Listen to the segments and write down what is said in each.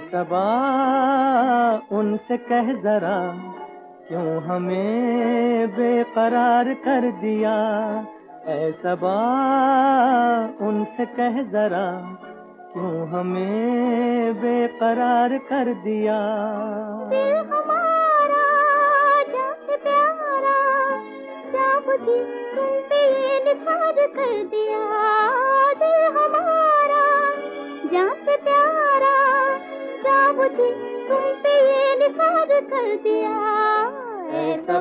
सबा उनसे कह जरा, क्यों हमें बेकरार कर दिया? ऐ सबा उनसे कह जरा, क्यों हमें बेकरार कर दिया? कर दिया। कर दिया ऐसा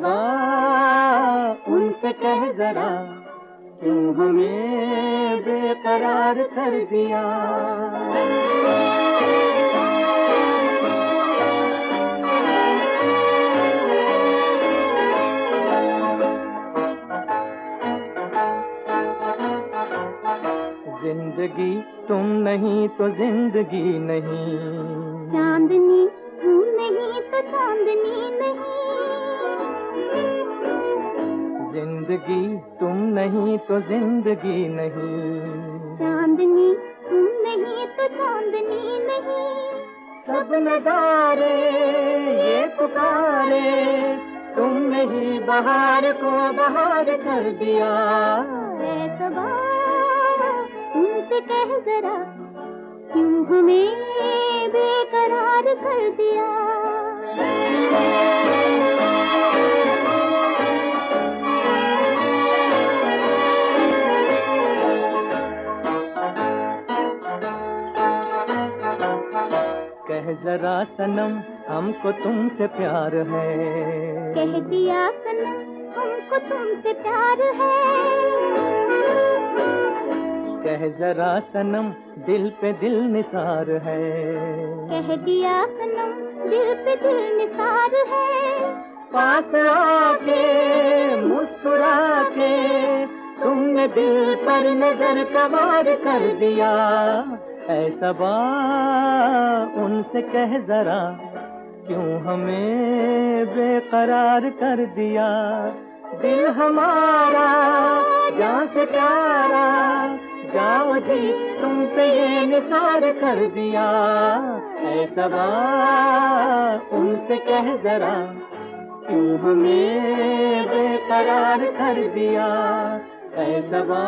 उनसे कह जरा क्यों हमें बेकरार कर दिया। ज़िंदगी तुम नहीं तो ज़िंदगी नहीं। चांदनी तुम नहीं चांदनी नहीं। ज़िंदगी तुम नहीं तो ज़िंदगी नहीं। चांदनी तुम नहीं तो चांदनी नहीं। सब नजारे ये पुकारे तुमने ही बहार को बहार कर दिया। ऐसा उनसे कह जरा क्यों हमें बेकरार कर दिया। कह जरा सनम हमको तुमसे प्यार है। कह दिया सनम हमको तुमसे प्यार है। कह जरा सनम दिल पे दिल निसार है। कह दिया सनम दिल पे दिल निसार है। पास आके मुस्कुरा के तुमने दिल पर नज़र कवार कर दिया। ऐसा बा उनसे कह जरा क्यों हमें बेकरार कर दिया? दिल हमारा जहाँ से प्यारा जी तुम पे ये निसार कर दिया। ऐसा सबा उनसे कह जरा, क्यों हमें बेकरार कर दिया? है बा